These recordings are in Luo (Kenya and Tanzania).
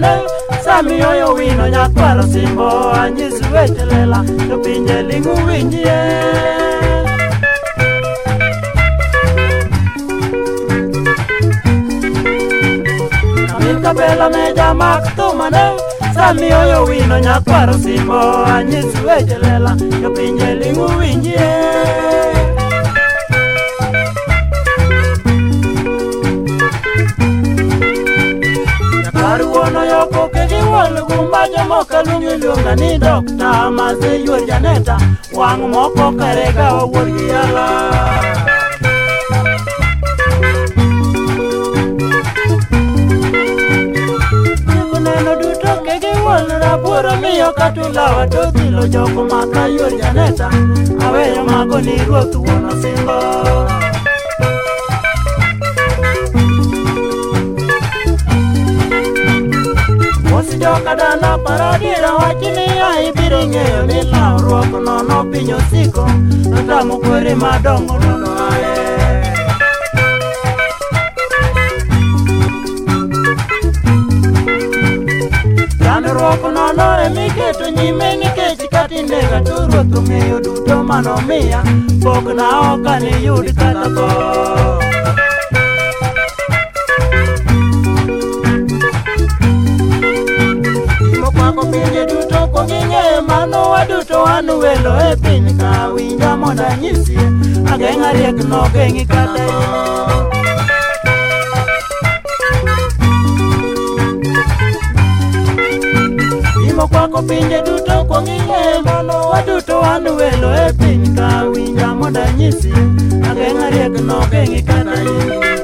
mane sami oyo wino nyakwar osimbo anyis weche lela to pinje ling'u winjie kabela ne jamak thumane sami oyo wino nyakwar osimbo anyis weche lela to pinje ling'u winjie Ol gumbaje moka lungi lunga ni dokta Mazi yuwe janeta Wang moko karega wa wurgi yala Siku neno duto kege wol rapura miyo katula Watuthilo joko maka yuwe janeta Aweyo mago ni ruotu wono singo Aweyo mago ni ruotu wono singo dongruok nono piny osiko notamo kwere madongo nono aye chandruok nono emiketo nyime nikech katinde katuruoth ong'eyo duto manomiya pok naoka niyud katago Mano kanu wendo e piny ka winja mondo anyisie ageng'a riek nogeng'i kata e imokwako pinje duto kwang'iye mano waduto wan wendo e piny ka winja mondo anyisie ageng'a riek nogeng'i kata e yi.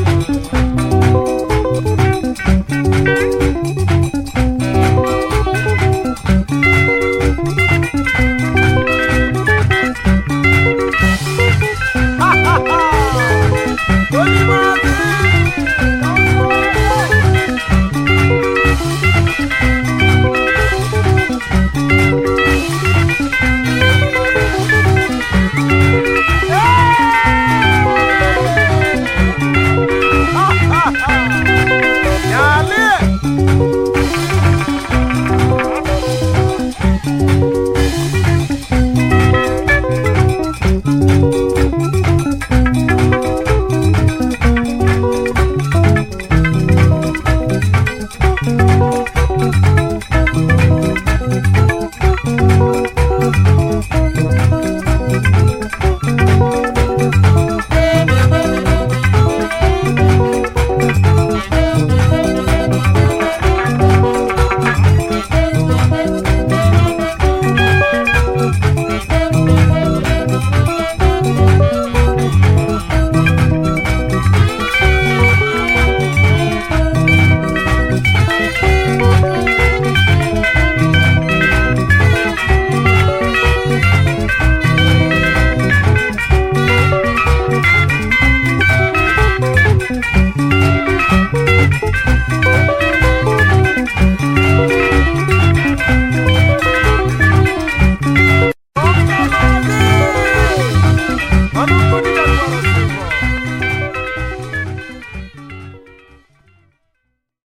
Thank you.